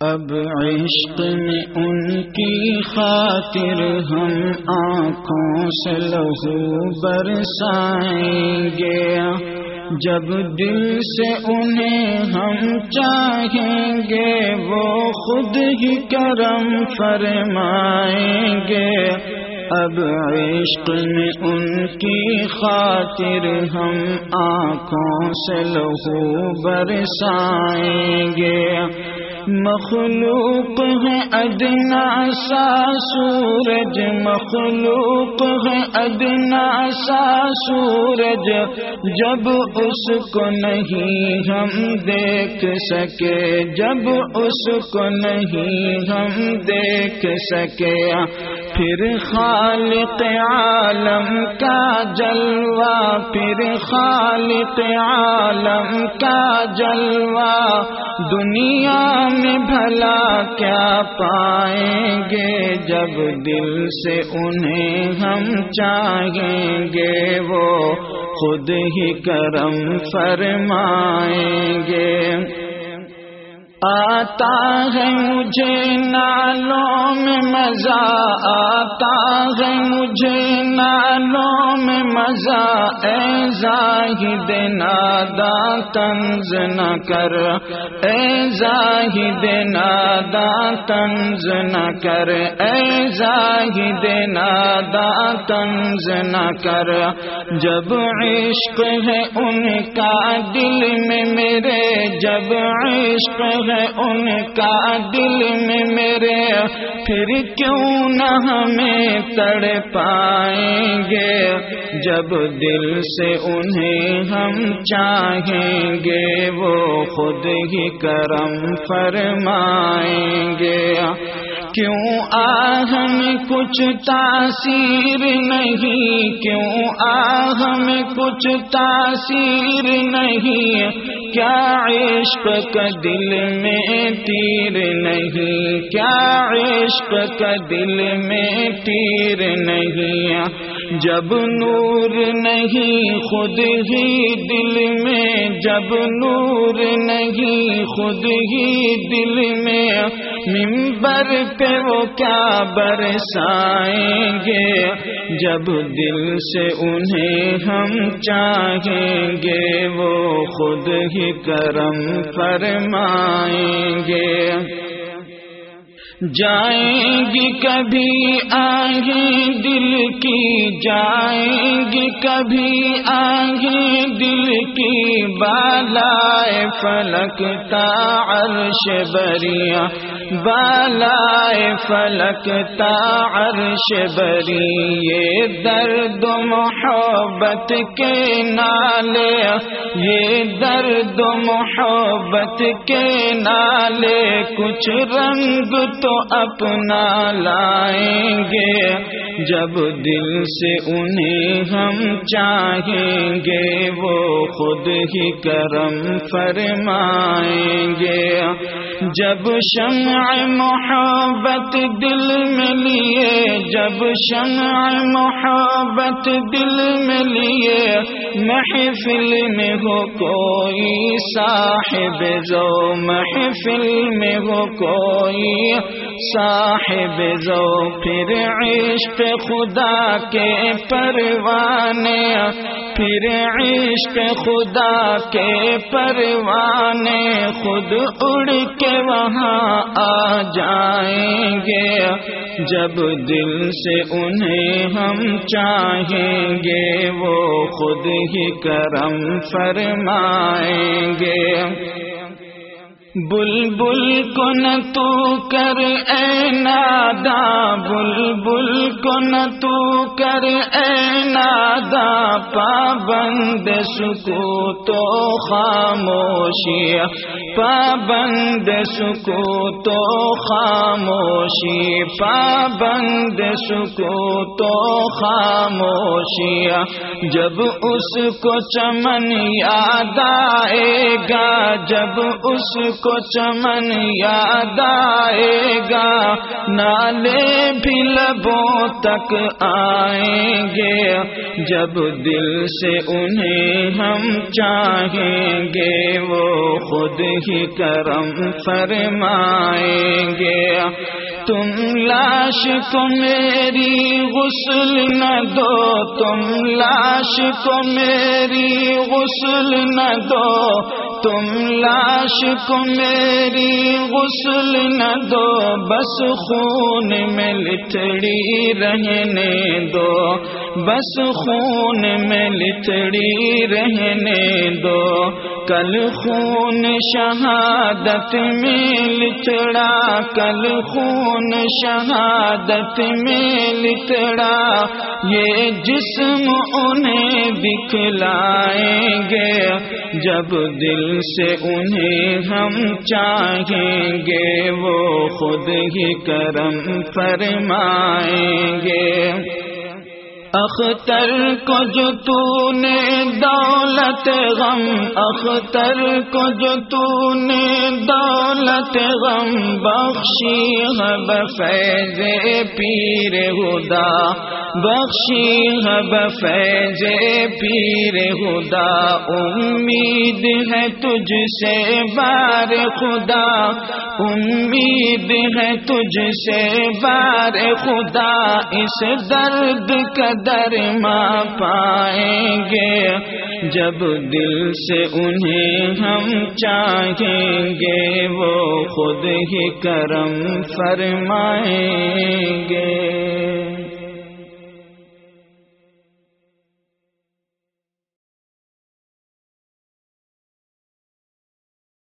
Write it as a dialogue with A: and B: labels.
A: اب عشق میں ان کی خاطر ہم آنکھوں سے لہو برسائیں گے۔ جب دل سے انہیں ہم چاہیں گے، وہ خود ہی کرم فرمائیں گے۔ اب عشق میں ان کی خاطر ہم آنکھوں سے لہو برسائیں گے۔ مخلوق ہے ادنا سا سورج، مخلوق ہے ادنا سا سورج۔ جب اس کو نہیں ہم دیکھ سکے، جب اس کو نہیں ہم دیکھ سکے۔ پھر خالق عالم کا جلوہ، پھر خالق عالم کا جلوہ۔ دنیا میں بھلا کیا پائیں گے؟ جب دل سے انہیں ہم چاہیں گے، وہ خود ہی کرم فرمائیں گے۔ آتا ہے مجھے نالوں میں مزہ، آتا ہے مجھے نالوں میں مزہ۔ اے زاہد، نادا تنز نہ کر۔ اے زاہد، نادا تنز نہ کر۔ اے زاہد، نادا تنز نہ کر۔ جب عشق ہے ان کا دل میں میرے، جب عشق ہے ان کا دل میں میرے۔ پھر کیوں نہ ہمیں تڑ پائیں گے؟ جب دل سے انہیں ہم چاہیں گے، وہ خود ہی کرم فرمائیں گے۔ کیوں آہ میں کچھ تاثیر نہیں، کیوں آہ میں کچھ تاثیر نہیں؟ کیا عشق کا دل میں تیر نہیں کیا عشق کا دل میں تیر نہیں۔ جب نور نہیں، خود ہی دل میں، جب نور نہیں، خود ہی دل میں ممبر پہ وہ کیا برسائیں گے؟ جب دل سے انہیں ہم چاہیں گے، وہ خود ہی کرم فرمائیں گے۔ جائیں گی کبھی آئیں دل کی جائیں گی کبھی آئیں دل کی۔ بالائے فلک تا عرش بریا بالائے فلک تا عرش بری یہ درد محبت کے نالے، یہ درد محبت کے نالے۔ کچھ رنگ تو اپنا لائیں گے، جب دل سے انہیں ہم چاہیں گے، وہ خود ہی کرم فرمائیں گے۔ جب شمع محبت دل میں لیے، جب شمع محبت دل میں لیے، محفل میں ہو کوئی صاحب زو محفل میں ہو کوئی صاحب زو پھر عشق خدا کے پروانے پھر عشق خدا کے پروانے خود اڑ کے وہاں آ جائیں گے۔ جب دل سے انہیں ہم چاہیں گے، وہ خود ہی کرم فرمائیں گے۔ بل بل کو نہ تو کر اے نادا بل بل کو نہ تو کر اے نادا، پابند سکو تو خاموشی، پابند سکو تو خاموشی، پابند سکو تو خاموشی۔ جب اس کو چمن یاد آئے گا، جب اس کو چمن یاد آئے گا۔ نالے بھی لبوں تک آئیں گے۔ جب دل سے انہیں ہم چاہیں گے، وہ خود ہی کرم فرمائیں گے۔ تم لاش کو میری غسل نہ دو، تم لاش کو میری غسل نہ دو۔ تم لاش کو میری غسل نہ دو، بس خون میں لتڑی رہنے دو۔ بس خون میں لتڑی رہنے دو۔ کل خون شہادت میں لچڑا کل خون شہادت میں لچڑا یہ جسم انہیں دکھلائیں گے، جب دل سے انہیں ہم چاہیں گے، وہ خود ہی کرم فرمائیں گے۔ اختر کو جو تو نے دولت غم، اختر کو جو تو نے دولت غم، بخشی ہے بفیض پیر خدا بخشی ہب فیض پیر خدا، امید ہے تجھ سے بار خدا۔ امید ہے تجھ سے بار خدا، اس درد کا درما پائیں گے۔ جب دل سے انہیں ہم چاہیں گے، وہ خود ہی کرم فرمائیں گے۔